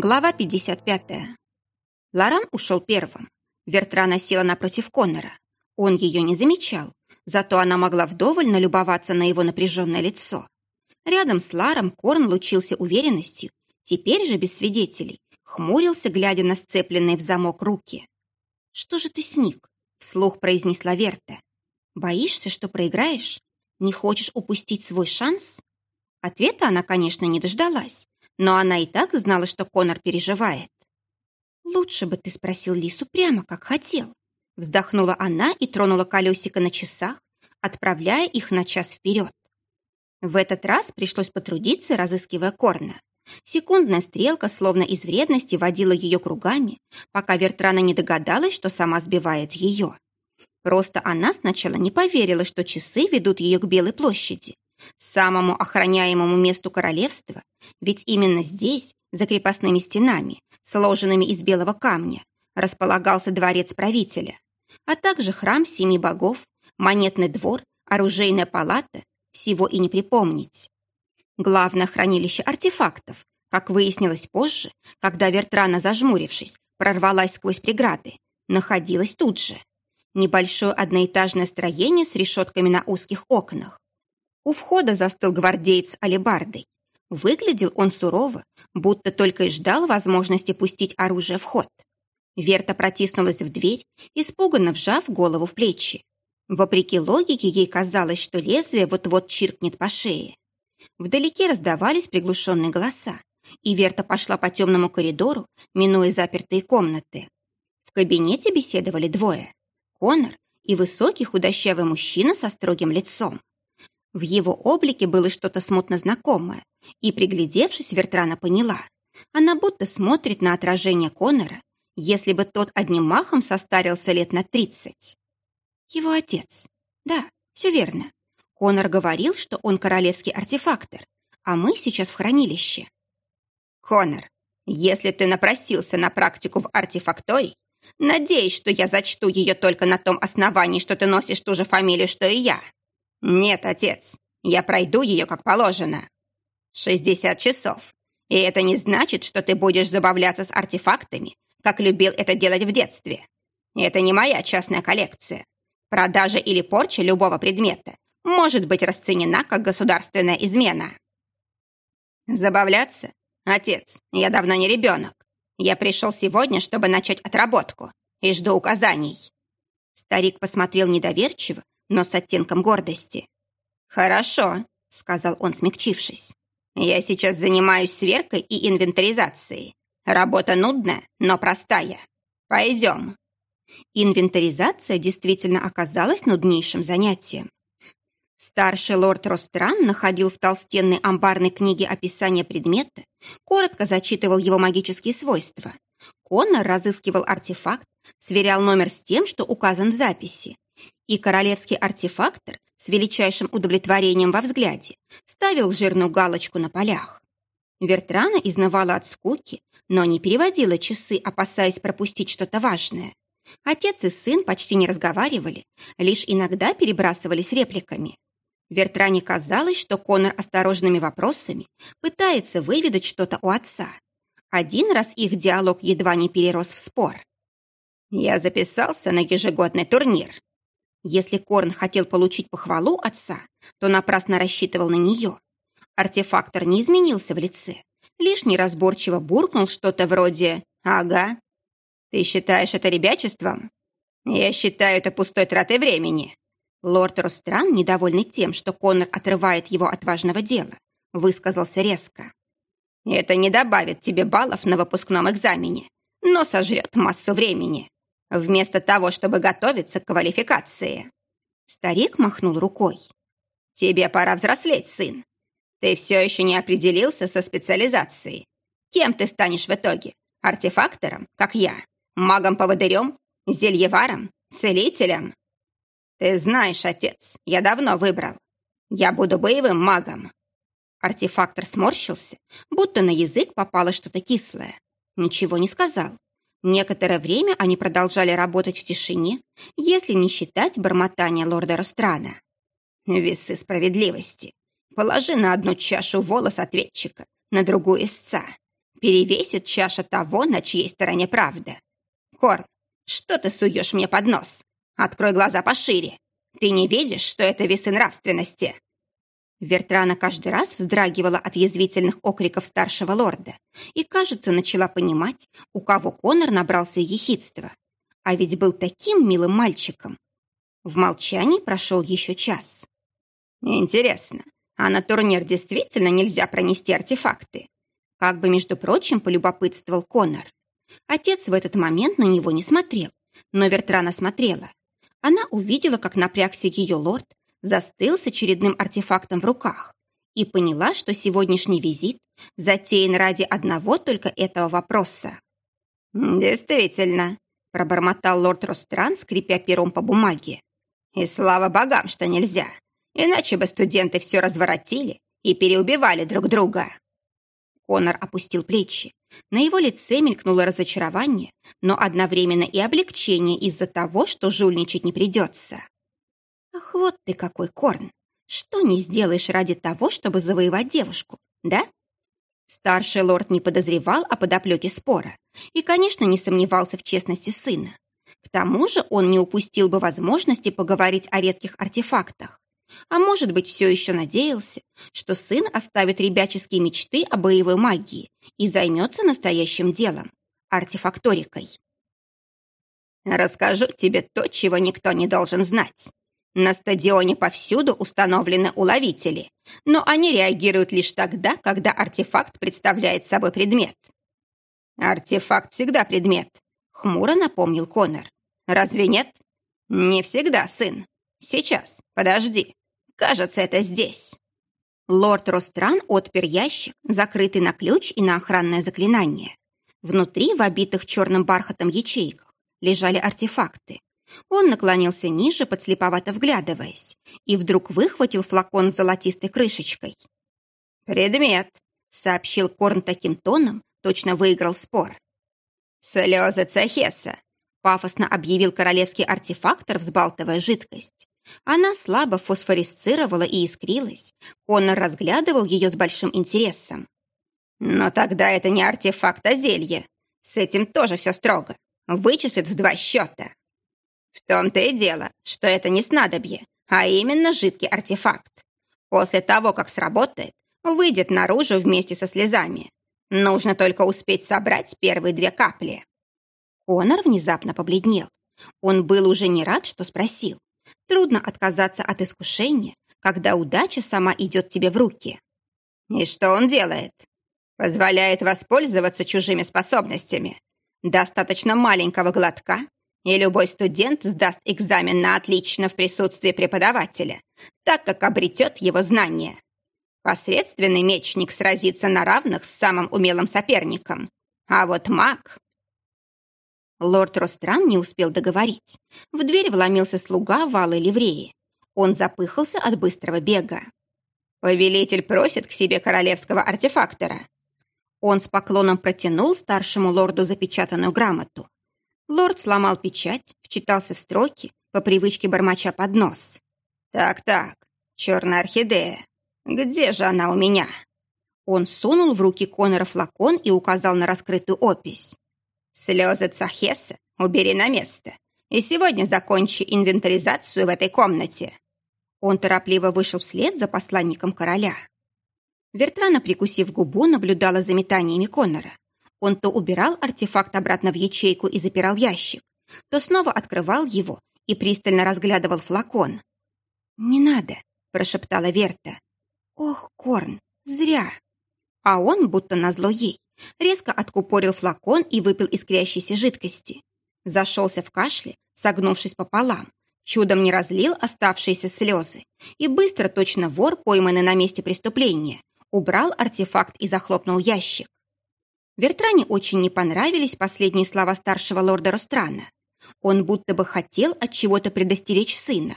Глава 55. Лоран ушел первым. Вертрана села напротив Коннора. Он ее не замечал, зато она могла вдоволь налюбоваться на его напряженное лицо. Рядом с Ларом Корн лучился уверенностью, теперь же без свидетелей, хмурился, глядя на сцепленные в замок руки. «Что же ты сник?» — вслух произнесла Верта. «Боишься, что проиграешь? Не хочешь упустить свой шанс?» Ответа она, конечно, не дождалась, но она и так знала, что Конор переживает. «Лучше бы ты спросил Лису прямо, как хотел». Вздохнула она и тронула колесико на часах, отправляя их на час вперед. В этот раз пришлось потрудиться, разыскивая Корна. Секундная стрелка, словно из вредности, водила ее кругами, пока Вертрана не догадалась, что сама сбивает ее. Просто она сначала не поверила, что часы ведут ее к Белой площади, самому охраняемому месту королевства, ведь именно здесь, за крепостными стенами, сложенными из белого камня, располагался дворец правителя, а также храм семи богов, монетный двор, оружейная палата, всего и не припомнить. Главное хранилище артефактов, как выяснилось позже, когда Вертрана, зажмурившись, прорвалась сквозь преграды, находилось тут же. Небольшое одноэтажное строение с решетками на узких окнах. У входа застыл гвардеец алебардой. Выглядел он сурово, будто только и ждал возможности пустить оружие в ход. Верта протиснулась в дверь, испуганно вжав голову в плечи. Вопреки логике, ей казалось, что лезвие вот-вот чиркнет по шее. Вдалеке раздавались приглушенные голоса, и Верта пошла по темному коридору, минуя запертые комнаты. В кабинете беседовали двое. Конор и высокий худощавый мужчина со строгим лицом. В его облике было что-то смутно знакомое, и, приглядевшись, Вертрана поняла. Она будто смотрит на отражение Конора, если бы тот одним махом состарился лет на тридцать. Его отец. Да, все верно. Конор говорил, что он королевский артефактор, а мы сейчас в хранилище. Конор, если ты напросился на практику в артефакторий, надеюсь, что я зачту ее только на том основании, что ты носишь ту же фамилию, что и я. «Нет, отец, я пройду ее как положено. Шестьдесят часов. И это не значит, что ты будешь забавляться с артефактами, как любил это делать в детстве. Это не моя частная коллекция. Продажа или порча любого предмета может быть расценена как государственная измена. Забавляться? Отец, я давно не ребенок. Я пришел сегодня, чтобы начать отработку, и жду указаний. Старик посмотрел недоверчиво, но с оттенком гордости. «Хорошо», — сказал он, смягчившись. «Я сейчас занимаюсь сверкой и инвентаризацией. Работа нудная, но простая. Пойдем». Инвентаризация действительно оказалась нуднейшим занятием. Старший лорд Ростран находил в толстенной амбарной книге описание предмета, коротко зачитывал его магические свойства. Коннор разыскивал артефакт, сверял номер с тем, что указан в записи, и королевский артефактор с величайшим удовлетворением во взгляде ставил жирную галочку на полях. Вертрана изнывала от скуки, но не переводила часы, опасаясь пропустить что-то важное. Отец и сын почти не разговаривали, лишь иногда перебрасывались репликами. Вертране казалось, что Конор осторожными вопросами пытается выведать что-то у отца. Один раз их диалог едва не перерос в спор. «Я записался на ежегодный турнир», если Корн хотел получить похвалу отца, то напрасно рассчитывал на нее. Артефактор не изменился в лице, лишь неразборчиво буркнул что-то вроде «Ага». «Ты считаешь это ребячеством?» «Я считаю это пустой тратой времени». Лорд Ростран, недовольный тем, что Коннор отрывает его от важного дела, высказался резко. «Это не добавит тебе баллов на выпускном экзамене, но сожрет массу времени вместо того, чтобы готовиться к квалификации. Старик махнул рукой. Тебе пора взрослеть, сын. Ты все еще не определился со специализацией. Кем ты станешь в итоге? Артефактором, как я? Магом-поводырем? Зельеваром? Целителем? Ты знаешь, отец, я давно выбрал. Я буду боевым магом. Артефактор сморщился, будто на язык попало что-то кислое. Ничего не сказал, Некоторое время они продолжали работать в тишине, если не считать бормотания лорда Ространа. «Весы справедливости. Положи на одну чашу волос ответчика, на другую истца. перевесит чаша того, на чьей стороне правда. Корн, что ты суешь мне под нос? Открой глаза пошире. Ты не видишь, что это весы нравственности?» Вертрана каждый раз вздрагивала от язвительных окриков старшего лорда и, кажется, начала понимать, у кого Конор набрался ехидства. А ведь был таким милым мальчиком. В молчании прошел еще час. «Интересно, а на турнир действительно нельзя пронести артефакты?» Как бы, между прочим, полюбопытствовал Конор. Отец в этот момент на него не смотрел, но Вертрана смотрела. Она увидела, как напрягся ее лорд, застыл с очередным артефактом в руках и поняла, что сегодняшний визит затеян ради одного только этого вопроса. «Действительно», — пробормотал лорд Ростран, скрипя пером по бумаге. «И слава богам, что нельзя, иначе бы студенты все разворотили и переубивали друг друга». Конор опустил плечи. На его лице мелькнуло разочарование, но одновременно и облегчение из-за того, что жульничать не придется. Ах, вот ты какой, Корн! Что не сделаешь ради того, чтобы завоевать девушку, да? Старший лорд не подозревал о подоплеке спора и, конечно, не сомневался в честности сына. К тому же он не упустил бы возможности поговорить о редких артефактах. А может быть, все еще надеялся, что сын оставит ребяческие мечты о боевой магии и займется настоящим делом – артефакторикой. «Расскажу тебе то, чего никто не должен знать. На стадионе повсюду установлены уловители, но они реагируют лишь тогда, когда артефакт представляет собой предмет. «Артефакт всегда предмет», — хмуро напомнил Конор. «Разве нет?» «Не всегда, сын. Сейчас, подожди. Кажется, это здесь». Лорд Ростран отпер ящик, закрытый на ключ и на охранное заклинание. Внутри, в обитых черным бархатом ячейках, лежали артефакты. Он наклонился ниже, подслеповато вглядываясь, и вдруг выхватил флакон с золотистой крышечкой. «Предмет», — сообщил Корн таким тоном, точно выиграл спор. «Слезы Цахеса», — пафосно объявил королевский артефактор, взбалтывая жидкость. Она слабо фосфорисцировала и искрилась. Конор разглядывал ее с большим интересом. «Но тогда это не артефакт, а зелье. С этим тоже все строго. Вычислят в два счета». В том-то и дело, что это не снадобье, а именно жидкий артефакт. После того, как сработает, выйдет наружу вместе со слезами. Нужно только успеть собрать первые две капли. Конор внезапно побледнел. Он был уже не рад, что спросил. Трудно отказаться от искушения, когда удача сама идет тебе в руки. И что он делает? Позволяет воспользоваться чужими способностями. Достаточно маленького глотка, и любой студент сдаст экзамен на отлично в присутствии преподавателя, так как обретет его знания. Посредственный мечник сразится на равных с самым умелым соперником. А вот маг... Лорд Ростран не успел договорить. В дверь вломился слуга в алой ливреи. Он запыхался от быстрого бега. «Повелитель просит к себе королевского артефактора». Он с поклоном протянул старшему лорду запечатанную грамоту. Лорд сломал печать, вчитался в строки, по привычке бормоча под нос. «Так-так, черная орхидея. Где же она у меня?» Он сунул в руки Конора флакон и указал на раскрытую опись. «Слезы Цахеса убери на место, и сегодня закончи инвентаризацию в этой комнате». Он торопливо вышел вслед за посланником короля. Вертрана, прикусив губу, наблюдала за метаниями Конора. Он то убирал артефакт обратно в ячейку и запирал ящик, то снова открывал его и пристально разглядывал флакон. «Не надо», — прошептала Верта. «Ох, Корн, зря!» А он, будто назло ей, резко откупорил флакон и выпил искрящейся жидкости. Зашелся в кашле, согнувшись пополам, чудом не разлил оставшиеся слезы и быстро, точно вор, пойманный на месте преступления, убрал артефакт и захлопнул ящик. Вертране очень не понравились последние слова старшего лорда Ространа. Он будто бы хотел от чего-то предостеречь сына.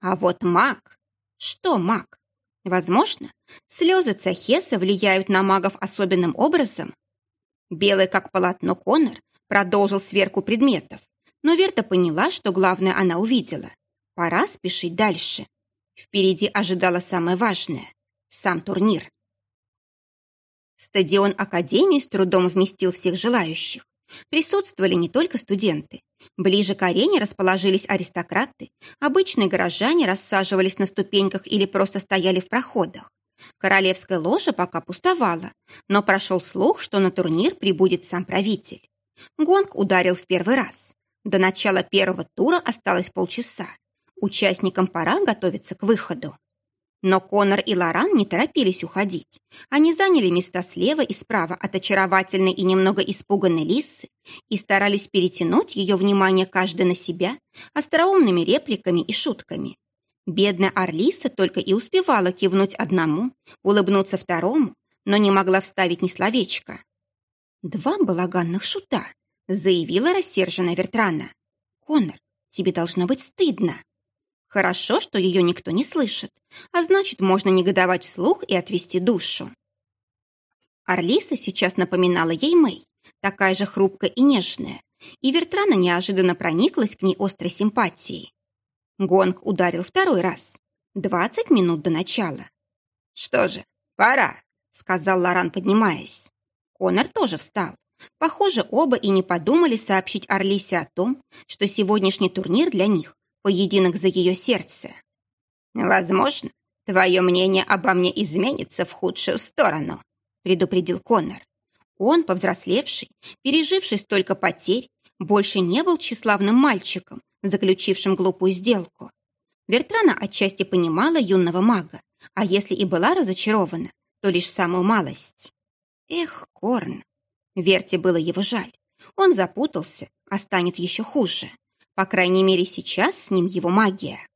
А вот маг... Что маг? Возможно, слезы Цахеса влияют на магов особенным образом? Белый как полотно Конор продолжил сверку предметов, но Верта поняла, что главное она увидела. Пора спешить дальше. Впереди ожидало самое важное — сам турнир. Стадион Академии с трудом вместил всех желающих. Присутствовали не только студенты. Ближе к арене расположились аристократы. Обычные горожане рассаживались на ступеньках или просто стояли в проходах. Королевская ложа пока пустовала, но прошел слух, что на турнир прибудет сам правитель. Гонг ударил в первый раз. До начала первого тура осталось полчаса. Участникам пора готовиться к выходу. Но Конор и Лоран не торопились уходить. Они заняли места слева и справа от очаровательной и немного испуганной Лисы и старались перетянуть ее внимание каждый на себя остроумными репликами и шутками. Бедная Орлиса только и успевала кивнуть одному, улыбнуться второму, но не могла вставить ни словечка. «Два балаганных шута», — заявила рассерженная Вертрана. «Конор, тебе должно быть стыдно». Хорошо, что ее никто не слышит, а значит, можно негодовать вслух и отвести душу. Орлиса сейчас напоминала ей Мэй, такая же хрупкая и нежная, и Вертрана неожиданно прониклась к ней острой симпатией. Гонг ударил второй раз. Двадцать минут до начала. «Что же, пора», — сказал Лоран, поднимаясь. Конор тоже встал. Похоже, оба и не подумали сообщить Орлисе о том, что сегодняшний турнир для них поединок за ее сердце. «Возможно, твое мнение обо мне изменится в худшую сторону», предупредил Конор. Он, повзрослевший, переживший столько потерь, больше не был тщеславным мальчиком, заключившим глупую сделку. Вертрана отчасти понимала юного мага, а если и была разочарована, то лишь самую малость. Эх, Корн! Верте было его жаль. Он запутался, а станет еще хуже. По крайней мере, сейчас с ним его магия.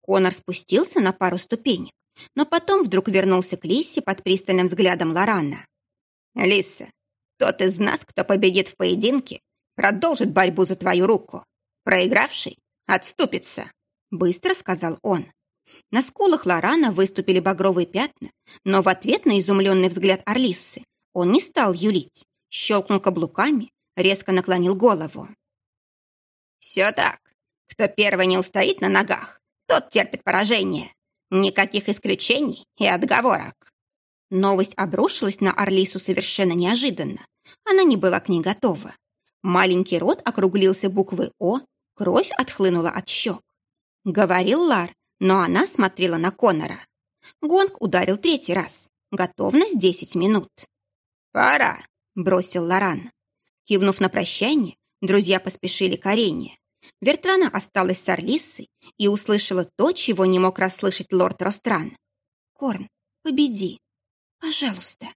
Конор спустился на пару ступенек, но потом вдруг вернулся к Лисе под пристальным взглядом Лорана. «Лиса, тот из нас, кто победит в поединке, продолжит борьбу за твою руку. Проигравший отступится», — быстро сказал он. На скулах Лорана выступили багровые пятна, но в ответ на изумленный взгляд Орлисы он не стал юлить, щелкнул каблуками, резко наклонил голову. «Все так. Кто первый не устоит на ногах, тот терпит поражение. Никаких исключений и отговорок». Новость обрушилась на Орлису совершенно неожиданно. Она не была к ней готова. Маленький рот округлился буквы «О», кровь отхлынула от щек. Говорил Лар, но она смотрела на Конора. Гонг ударил третий раз. Готовность десять минут. «Пора», — бросил Лоран. Кивнув на прощание, Друзья поспешили к арене. Вертрана осталась с Орлиссой и услышала то, чего не мог расслышать лорд Ростран. «Корн, победи! Пожалуйста!»